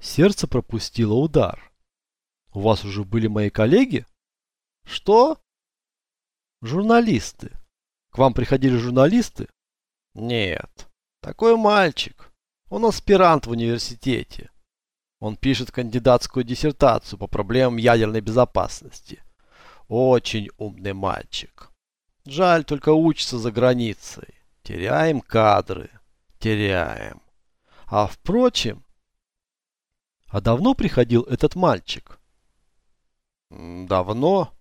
Сердце пропустило удар. У вас уже были мои коллеги? Что? Журналисты. К вам приходили журналисты? Нет. Такой мальчик. Он аспирант в университете. Он пишет кандидатскую диссертацию по проблемам ядерной безопасности. Очень умный мальчик. Жаль, только учится за границей. Теряем кадры. Теряем. А впрочем... А давно приходил этот мальчик? Давно?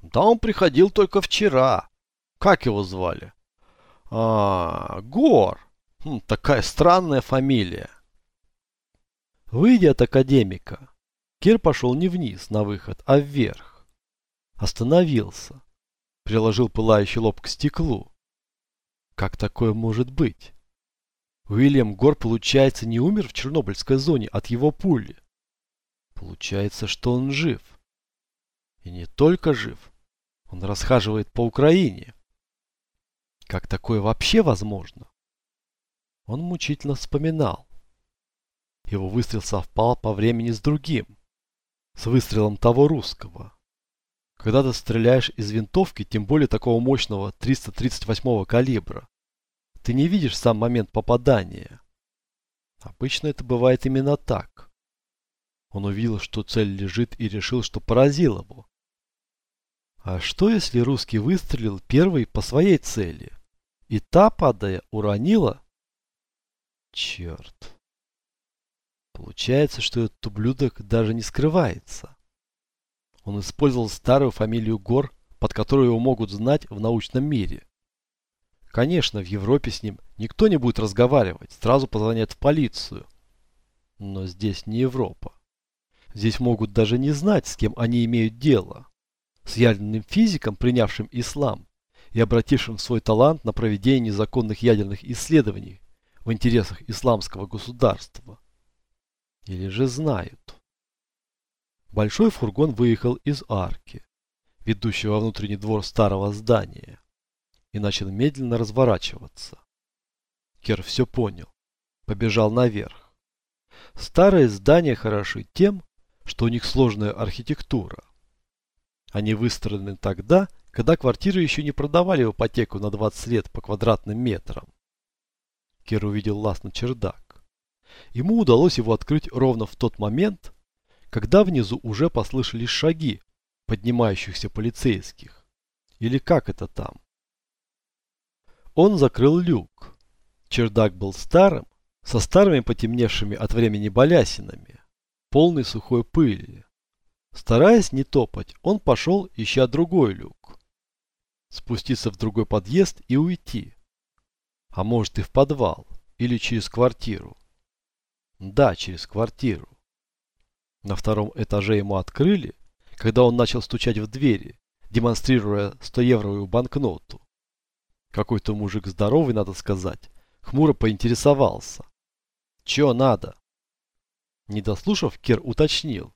Да он приходил только вчера. Как его звали? А, Гор. Хм, такая странная фамилия. Выйдя от академика, Кир пошел не вниз на выход, а вверх. Остановился. Приложил пылающий лоб к стеклу. Как такое может быть? Уильям Гор, получается, не умер в Чернобыльской зоне от его пули. Получается, что он жив. И не только жив. Он расхаживает по Украине. Как такое вообще возможно? Он мучительно вспоминал. Его выстрел совпал по времени с другим. С выстрелом того русского. Когда ты стреляешь из винтовки, тем более такого мощного 338 калибра, ты не видишь сам момент попадания. Обычно это бывает именно так. Он увидел, что цель лежит и решил, что поразил его. А что если русский выстрелил первый по своей цели? И та, падая, уронила? Черт. Получается, что этот ублюдок даже не скрывается. Он использовал старую фамилию Гор, под которую его могут знать в научном мире. Конечно, в Европе с ним никто не будет разговаривать, сразу позвонят в полицию. Но здесь не Европа. Здесь могут даже не знать, с кем они имеют дело. С ядерным физиком, принявшим ислам и обратившим свой талант на проведение незаконных ядерных исследований в интересах исламского государства. Или же знают. Большой фургон выехал из арки, ведущей во внутренний двор старого здания и начал медленно разворачиваться. Кер все понял. Побежал наверх. Старые здания хороши тем, что у них сложная архитектура. Они выстроены тогда, когда квартиры еще не продавали в ипотеку на 20 лет по квадратным метрам. Кер увидел лаз на чердак. Ему удалось его открыть ровно в тот момент, когда внизу уже послышались шаги поднимающихся полицейских. Или как это там? Он закрыл люк. Чердак был старым, со старыми потемневшими от времени балясинами, полный сухой пыли. Стараясь не топать, он пошел, ища другой люк. Спуститься в другой подъезд и уйти. А может и в подвал, или через квартиру. Да, через квартиру. На втором этаже ему открыли, когда он начал стучать в двери, демонстрируя 100-евровую банкноту. Какой-то мужик здоровый, надо сказать, хмуро поинтересовался. Чё надо? Не дослушав, Кер уточнил.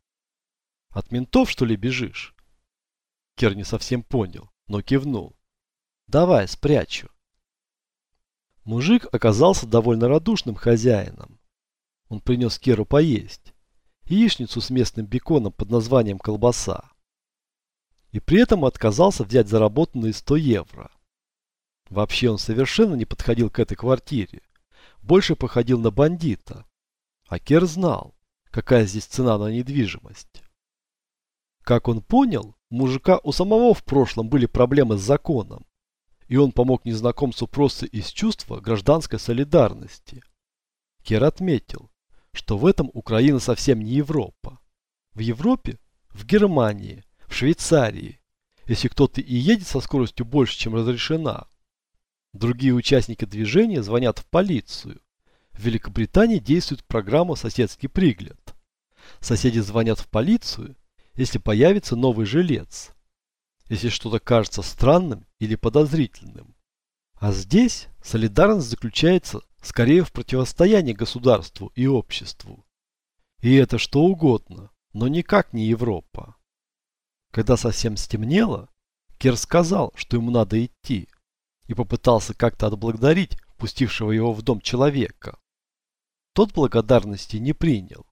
От ментов, что ли, бежишь? Кер не совсем понял, но кивнул. Давай, спрячу. Мужик оказался довольно радушным хозяином. Он принес Керу поесть. Яичницу с местным беконом под названием колбаса. И при этом отказался взять заработанные 100 евро. Вообще он совершенно не подходил к этой квартире. Больше походил на бандита. А Кер знал, какая здесь цена на недвижимость. Как он понял, мужика у самого в прошлом были проблемы с законом. И он помог незнакомцу просто из чувства гражданской солидарности. Кер отметил, что в этом Украина совсем не Европа. В Европе, в Германии, в Швейцарии, если кто-то и едет со скоростью больше, чем разрешена, Другие участники движения звонят в полицию. В Великобритании действует программа «Соседский пригляд». Соседи звонят в полицию, если появится новый жилец. Если что-то кажется странным или подозрительным. А здесь солидарность заключается скорее в противостоянии государству и обществу. И это что угодно, но никак не Европа. Когда совсем стемнело, Кер сказал, что ему надо идти и попытался как-то отблагодарить пустившего его в дом человека. Тот благодарности не принял.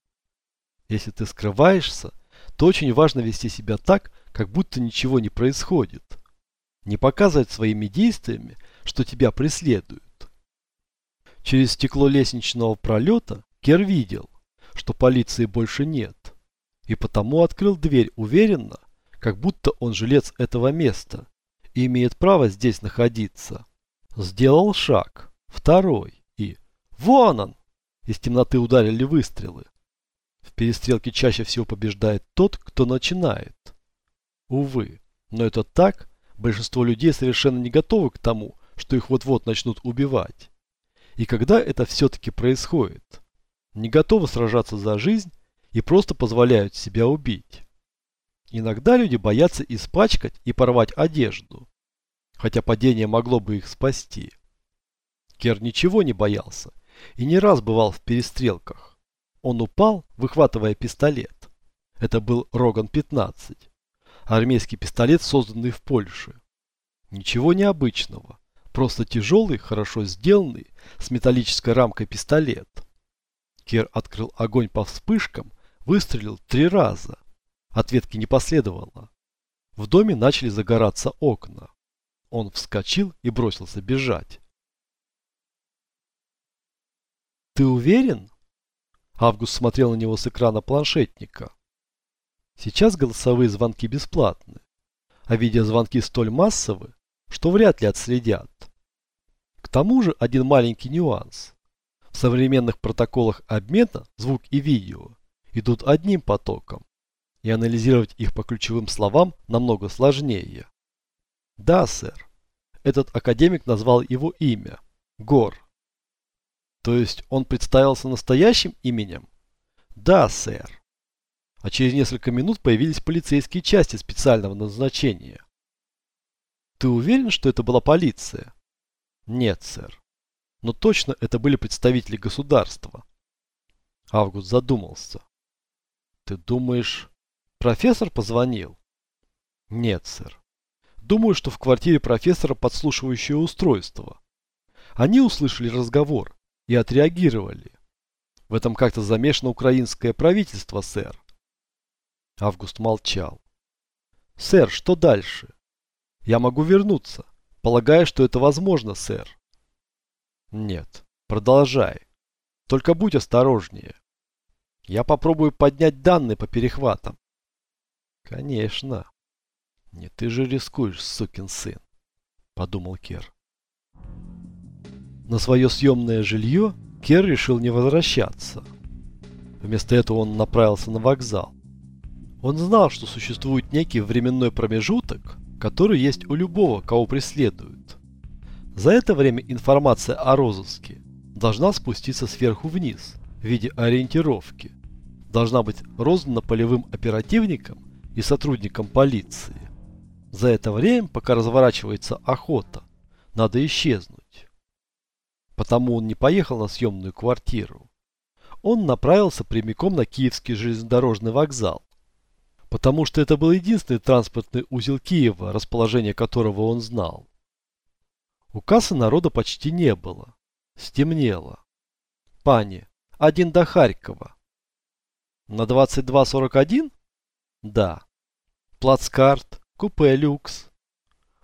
Если ты скрываешься, то очень важно вести себя так, как будто ничего не происходит. Не показывать своими действиями, что тебя преследуют. Через стекло лестничного пролета Кер видел, что полиции больше нет, и потому открыл дверь уверенно, как будто он жилец этого места имеет право здесь находиться. Сделал шаг, второй, и «Вон он!» Из темноты ударили выстрелы. В перестрелке чаще всего побеждает тот, кто начинает. Увы, но это так, большинство людей совершенно не готовы к тому, что их вот-вот начнут убивать. И когда это все-таки происходит, не готовы сражаться за жизнь и просто позволяют себя убить. Иногда люди боятся испачкать и порвать одежду, хотя падение могло бы их спасти. Кер ничего не боялся и не раз бывал в перестрелках. Он упал, выхватывая пистолет. Это был Роган-15, армейский пистолет, созданный в Польше. Ничего необычного, просто тяжелый, хорошо сделанный, с металлической рамкой пистолет. Кер открыл огонь по вспышкам, выстрелил три раза. Ответки не последовало. В доме начали загораться окна. Он вскочил и бросился бежать. «Ты уверен?» Август смотрел на него с экрана планшетника. Сейчас голосовые звонки бесплатны, а видеозвонки столь массовы, что вряд ли отследят. К тому же один маленький нюанс. В современных протоколах обмена звук и видео идут одним потоком, и анализировать их по ключевым словам намного сложнее. Да, сэр. Этот академик назвал его имя. Гор. То есть он представился настоящим именем? Да, сэр. А через несколько минут появились полицейские части специального назначения. Ты уверен, что это была полиция? Нет, сэр. Но точно это были представители государства. Август задумался. Ты думаешь, Профессор позвонил? Нет, сэр. Думаю, что в квартире профессора подслушивающее устройство. Они услышали разговор и отреагировали. В этом как-то замешано украинское правительство, сэр. Август молчал. Сэр, что дальше? Я могу вернуться. Полагаю, что это возможно, сэр. Нет, продолжай. Только будь осторожнее. Я попробую поднять данные по перехватам. Конечно. Не ты же рискуешь, сукин сын, подумал Кер. На свое съемное жилье Кер решил не возвращаться. Вместо этого он направился на вокзал. Он знал, что существует некий временной промежуток, который есть у любого, кого преследуют. За это время информация о розыске должна спуститься сверху вниз в виде ориентировки. Должна быть роздана полевым оперативникам и сотрудникам полиции. За это время, пока разворачивается охота, надо исчезнуть. Потому он не поехал на съемную квартиру. Он направился прямиком на Киевский железнодорожный вокзал. Потому что это был единственный транспортный узел Киева, расположение которого он знал. У кассы народа почти не было. Стемнело. Пани, один до Харькова. На 22.41? Да. Плацкарт, купе люкс.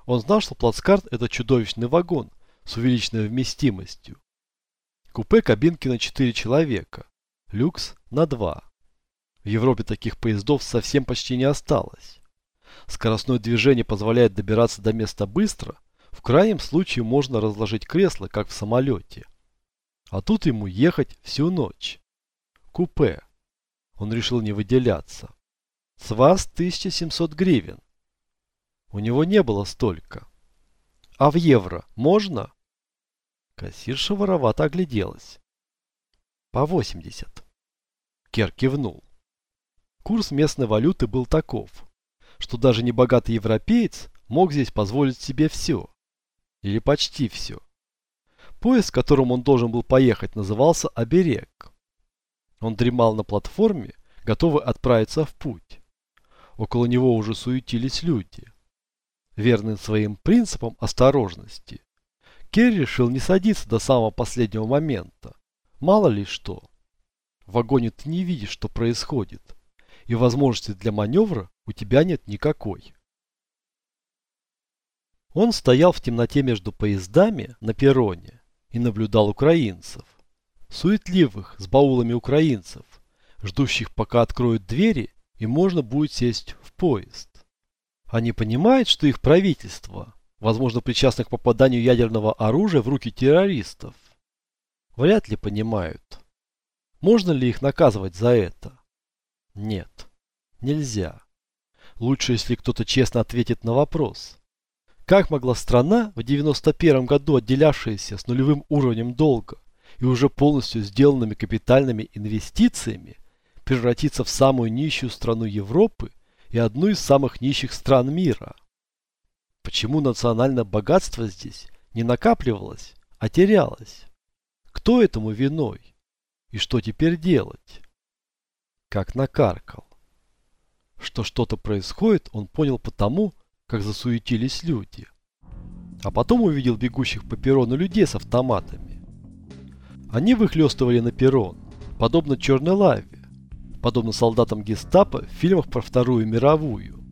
Он знал, что плацкарт это чудовищный вагон с увеличенной вместимостью. Купе кабинки на 4 человека, люкс на 2. В Европе таких поездов совсем почти не осталось. Скоростное движение позволяет добираться до места быстро, в крайнем случае можно разложить кресло, как в самолете. А тут ему ехать всю ночь. Купе. Он решил не выделяться. С вас 1700 гривен. У него не было столько. А в евро можно? Кассирша воровато огляделась. По 80. Кер кивнул. Курс местной валюты был таков, что даже небогатый европеец мог здесь позволить себе все. Или почти все. Поезд, которым он должен был поехать, назывался «Оберег». Он дремал на платформе, готовый отправиться в путь. Около него уже суетились люди. Верный своим принципам осторожности, Керри решил не садиться до самого последнего момента. Мало ли что. В вагоне ты не видишь, что происходит. И возможности для маневра у тебя нет никакой. Он стоял в темноте между поездами на перроне и наблюдал украинцев. Суетливых, с баулами украинцев, ждущих пока откроют двери и можно будет сесть в поезд. Они понимают, что их правительство, возможно причастно к попаданию ядерного оружия в руки террористов. Вряд ли понимают. Можно ли их наказывать за это? Нет, нельзя. Лучше, если кто-то честно ответит на вопрос. Как могла страна, в 91 году отделявшаяся с нулевым уровнем долга и уже полностью сделанными капитальными инвестициями, превратиться в самую нищую страну Европы и одну из самых нищих стран мира? Почему национальное богатство здесь не накапливалось, а терялось? Кто этому виной? И что теперь делать? Как накаркал. Что что-то происходит, он понял потому, как засуетились люди. А потом увидел бегущих по перрону людей с автоматами. Они выхлестывали на перрон, подобно черной лаве, подобно солдатам гестапо в фильмах про Вторую мировую.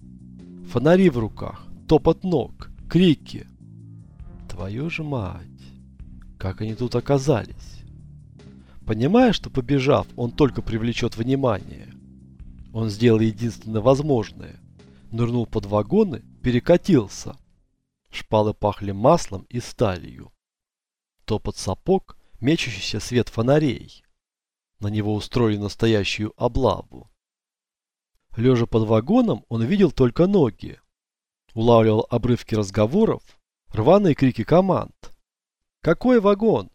Фонари в руках, топот ног, крики. Твою же мать, как они тут оказались? Понимая, что побежав, он только привлечет внимание. Он сделал единственное возможное. Нырнул под вагоны, перекатился. Шпалы пахли маслом и сталью. Топот сапог, мечущийся свет фонарей. На него устроили настоящую облаву. Лежа под вагоном, он видел только ноги. Улавливал обрывки разговоров, рваные крики команд. «Какой вагон?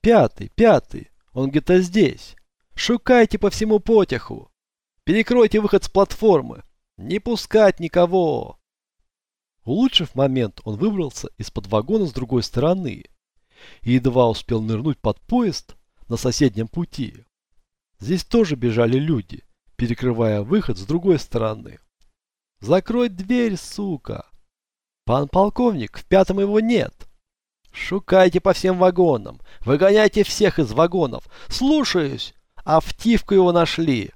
Пятый, пятый! Он где-то здесь! Шукайте по всему потяху! Перекройте выход с платформы! Не пускать никого!» Улучшив момент, он выбрался из-под вагона с другой стороны и едва успел нырнуть под поезд на соседнем пути. Здесь тоже бежали люди, перекрывая выход с другой стороны. «Закрой дверь, сука!» «Пан полковник, в пятом его нет!» «Шукайте по всем вагонам! Выгоняйте всех из вагонов! Слушаюсь! А в Тивку его нашли!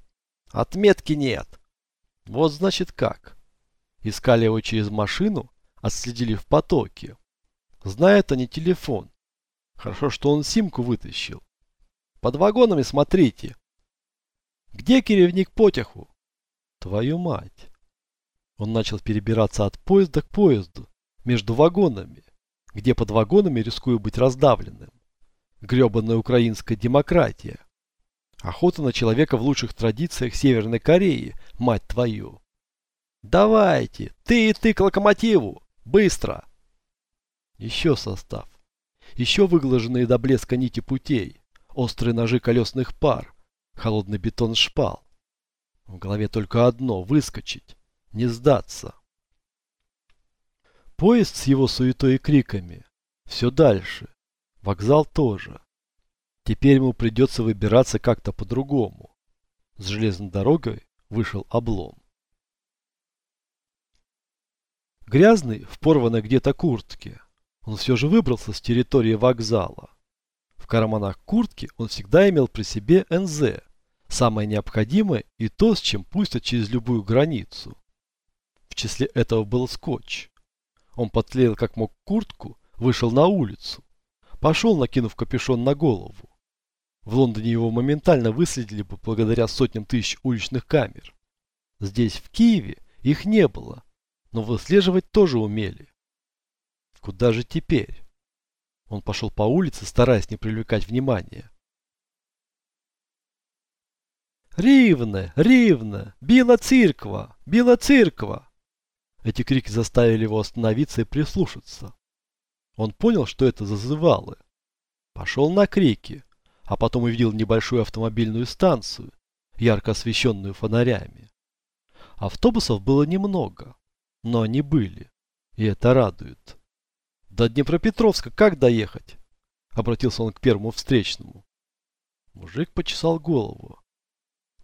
Отметки нет!» «Вот значит как!» Искали его через машину, отследили в потоке. Знает они телефон. Хорошо, что он симку вытащил. Под вагонами смотрите, где киревник потяху? Твою мать. Он начал перебираться от поезда к поезду, между вагонами, где под вагонами рискую быть раздавленным. Гребанная украинская демократия. Охота на человека в лучших традициях Северной Кореи, мать твою. Давайте, ты и ты к локомотиву, быстро. Еще состав. Еще выглаженные до блеска нити путей, острые ножи колесных пар, холодный бетон шпал. В голове только одно – выскочить, не сдаться. Поезд с его суетой и криками. Все дальше. Вокзал тоже. Теперь ему придется выбираться как-то по-другому. С железной дорогой вышел облом. Грязный, в порванной где-то куртке, он все же выбрался с территории вокзала. В карманах куртки он всегда имел при себе НЗ, самое необходимое и то, с чем пустят через любую границу. В числе этого был скотч. Он подклеил как мог куртку, вышел на улицу. Пошел, накинув капюшон на голову. В Лондоне его моментально выследили бы благодаря сотням тысяч уличных камер. Здесь, в Киеве, их не было, но выслеживать тоже умели. Куда же теперь? Он пошел по улице, стараясь не привлекать внимания. «Ривне! Ривне! Била церква! Била церква!» Эти крики заставили его остановиться и прислушаться. Он понял, что это зазывалы. Пошел на крики, а потом увидел небольшую автомобильную станцию, ярко освещенную фонарями. Автобусов было немного, но они были, и это радует. До Днепропетровска как доехать? Обратился он к первому встречному. Мужик почесал голову.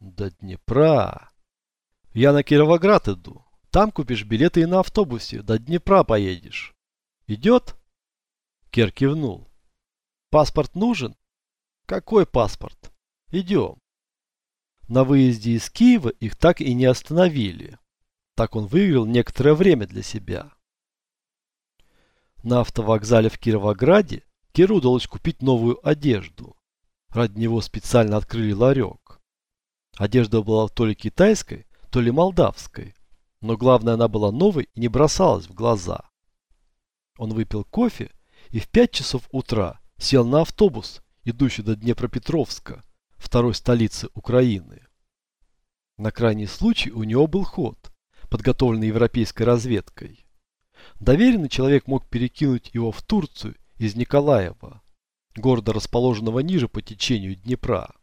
До Днепра. Я на Кировоград иду. Там купишь билеты и на автобусе. До Днепра поедешь. Идет? Кер кивнул. Паспорт нужен? Какой паспорт? Идем. На выезде из Киева их так и не остановили. Так он выиграл некоторое время для себя. На автовокзале в Кировограде Киру удалось купить новую одежду. Ради него специально открыли ларек. Одежда была то ли китайской, то ли молдавской, но главное она была новой и не бросалась в глаза. Он выпил кофе и в 5 часов утра сел на автобус, идущий до Днепропетровска, второй столицы Украины. На крайний случай у него был ход, подготовленный европейской разведкой. Доверенный человек мог перекинуть его в Турцию из Николаева, города, расположенного ниже по течению Днепра.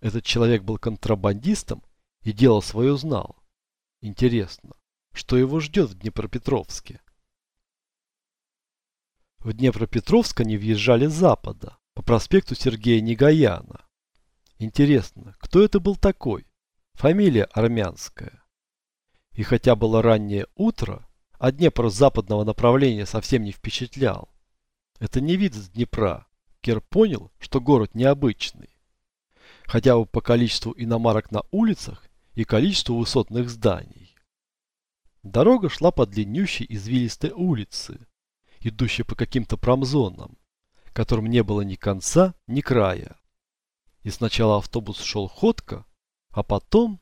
Этот человек был контрабандистом и дело свое знал. Интересно, что его ждет в Днепропетровске? В Днепропетровск они въезжали с запада, по проспекту Сергея Негаяна. Интересно, кто это был такой? Фамилия армянская. И хотя было раннее утро, а Днепр западного направления совсем не впечатлял. Это не вид с Днепра. Кер понял, что город необычный. Хотя бы по количеству иномарок на улицах и количеству высотных зданий. Дорога шла по длиннющей извилистой улице, идущей по каким-то промзонам, которым не было ни конца, ни края. И сначала автобус шел ходко, а потом...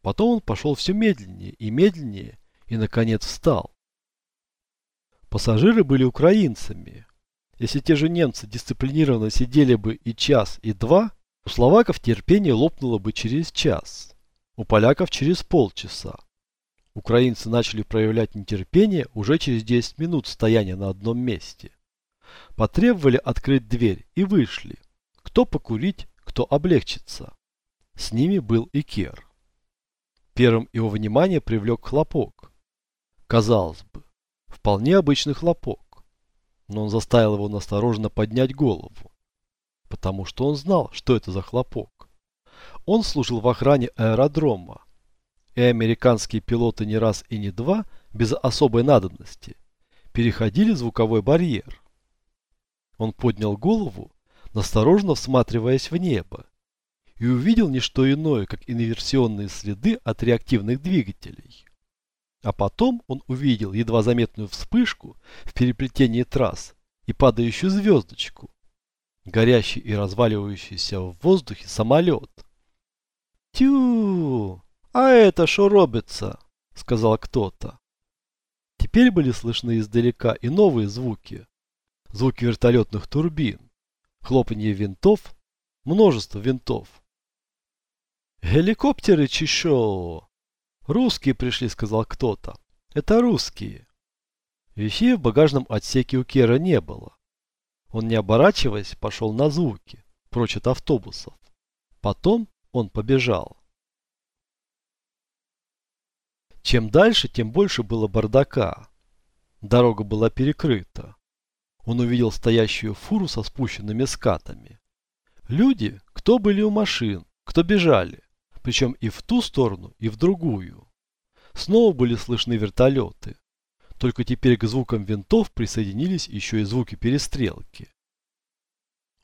Потом он пошел все медленнее и медленнее и, наконец, встал. Пассажиры были украинцами. Если те же немцы дисциплинированно сидели бы и час, и два, у словаков терпение лопнуло бы через час, у поляков через полчаса. Украинцы начали проявлять нетерпение уже через 10 минут стояния на одном месте. Потребовали открыть дверь и вышли. Кто покурить, кто облегчиться. С ними был и Кер. Первым его внимание привлек хлопок. Казалось бы, вполне обычный хлопок. Но он заставил его настороженно поднять голову. Потому что он знал, что это за хлопок. Он служил в охране аэродрома. И американские пилоты не раз и не два, без особой надобности, переходили звуковой барьер. Он поднял голову, настороженно всматриваясь в небо, и увидел не что иное, как инверсионные следы от реактивных двигателей. А потом он увидел едва заметную вспышку в переплетении трасс и падающую звездочку, горящий и разваливающийся в воздухе самолет. «Тю! А это что робится?» — сказал кто-то. Теперь были слышны издалека и новые звуки. Звуки вертолетных турбин, хлопанье винтов, множество винтов. «Геликоптеры чешо!» «Русские пришли», — сказал кто-то. «Это русские». Вещей в багажном отсеке у Кера не было. Он, не оборачиваясь, пошел на звуки, прочь от автобусов. Потом он побежал. Чем дальше, тем больше было бардака. Дорога была перекрыта. Он увидел стоящую фуру со спущенными скатами. Люди, кто были у машин, кто бежали причем и в ту сторону, и в другую. Снова были слышны вертолеты. Только теперь к звукам винтов присоединились еще и звуки перестрелки.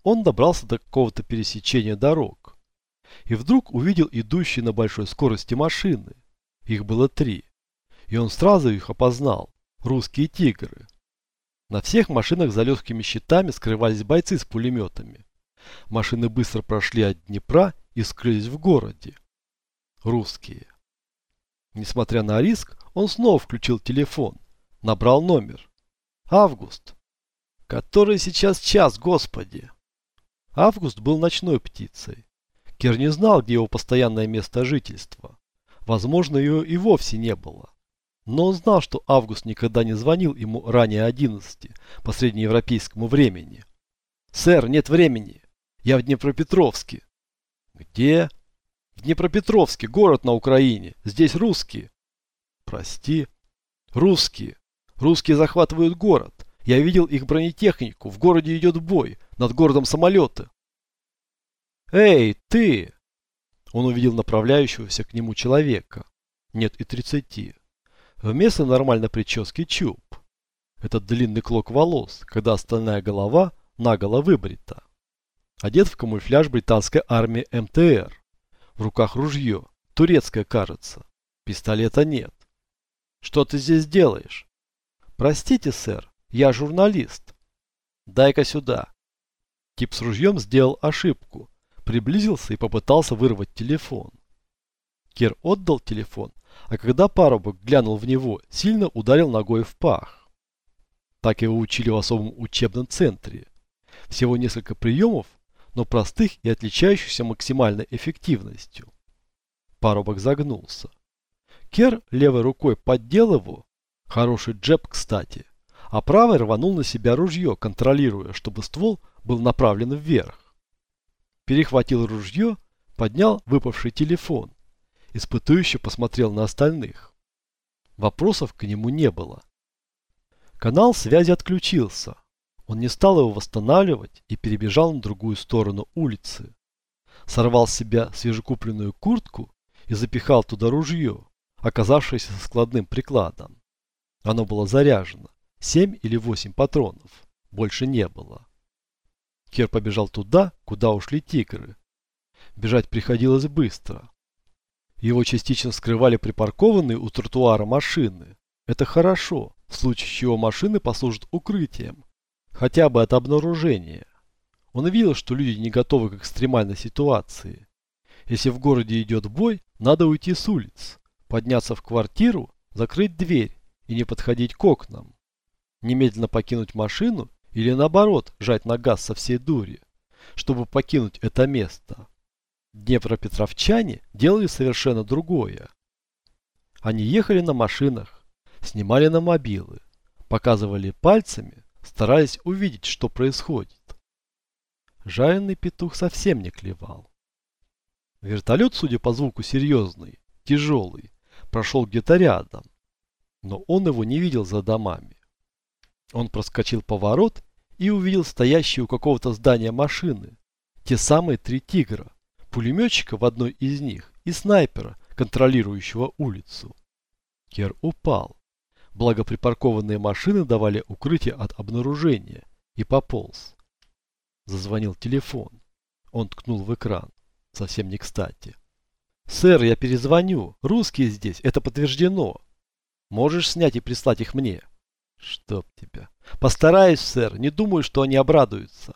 Он добрался до какого-то пересечения дорог. И вдруг увидел идущие на большой скорости машины. Их было три. И он сразу их опознал. Русские тигры. На всех машинах за легкими щитами скрывались бойцы с пулеметами. Машины быстро прошли от Днепра и скрылись в городе русские. Несмотря на риск, он снова включил телефон, набрал номер. Август. Который сейчас час, господи. Август был ночной птицей. Кер не знал, где его постоянное место жительства. Возможно, ее и вовсе не было. Но он знал, что Август никогда не звонил ему ранее 11 по среднеевропейскому времени. «Сэр, нет времени. Я в Днепропетровске». «Где?» В Днепропетровске, город на Украине. Здесь русские. Прости. Русские. Русские захватывают город. Я видел их бронетехнику. В городе идет бой. Над городом самолеты. Эй, ты! Он увидел направляющегося к нему человека. Нет и тридцати. Вместо нормальной прически чуб. Этот длинный клок волос, когда остальная голова наголо выбрита. Одет в камуфляж британской армии МТР В руках ружье. Турецкое, кажется. Пистолета нет. Что ты здесь делаешь? Простите, сэр, я журналист. Дай-ка сюда. Тип с ружьем сделал ошибку. Приблизился и попытался вырвать телефон. Кер отдал телефон, а когда парубок глянул в него, сильно ударил ногой в пах. Так его учили в особом учебном центре. Всего несколько приемов, но простых и отличающихся максимальной эффективностью. Парубок загнулся. Кер левой рукой поддел его, хороший джеб, кстати, а правой рванул на себя ружье, контролируя, чтобы ствол был направлен вверх. Перехватил ружье, поднял выпавший телефон. Испытующе посмотрел на остальных. Вопросов к нему не было. Канал связи отключился. Он не стал его восстанавливать и перебежал на другую сторону улицы. Сорвал с себя свежекупленную куртку и запихал туда ружье, оказавшееся складным прикладом. Оно было заряжено. Семь или восемь патронов. Больше не было. Кер побежал туда, куда ушли тигры. Бежать приходилось быстро. Его частично скрывали припаркованные у тротуара машины. Это хорошо, в случае чего машины послужат укрытием. Хотя бы от обнаружения. Он видел, что люди не готовы к экстремальной ситуации. Если в городе идет бой, надо уйти с улиц, подняться в квартиру, закрыть дверь и не подходить к окнам. Немедленно покинуть машину или наоборот жать на газ со всей дури, чтобы покинуть это место. Днепропетровчане делали совершенно другое. Они ехали на машинах, снимали на мобилы, показывали пальцами, стараясь увидеть, что происходит. Жареный петух совсем не клевал. Вертолет, судя по звуку, серьезный, тяжелый, прошел где-то рядом, но он его не видел за домами. Он проскочил поворот и увидел стоящие у какого-то здания машины, те самые три тигра, пулеметчика в одной из них и снайпера, контролирующего улицу. Кер упал. Благо припаркованные машины давали укрытие от обнаружения и пополз. Зазвонил телефон. Он ткнул в экран. Совсем не кстати. «Сэр, я перезвоню. Русские здесь. Это подтверждено. Можешь снять и прислать их мне?» «Чтоб тебя». «Постараюсь, сэр. Не думаю, что они обрадуются».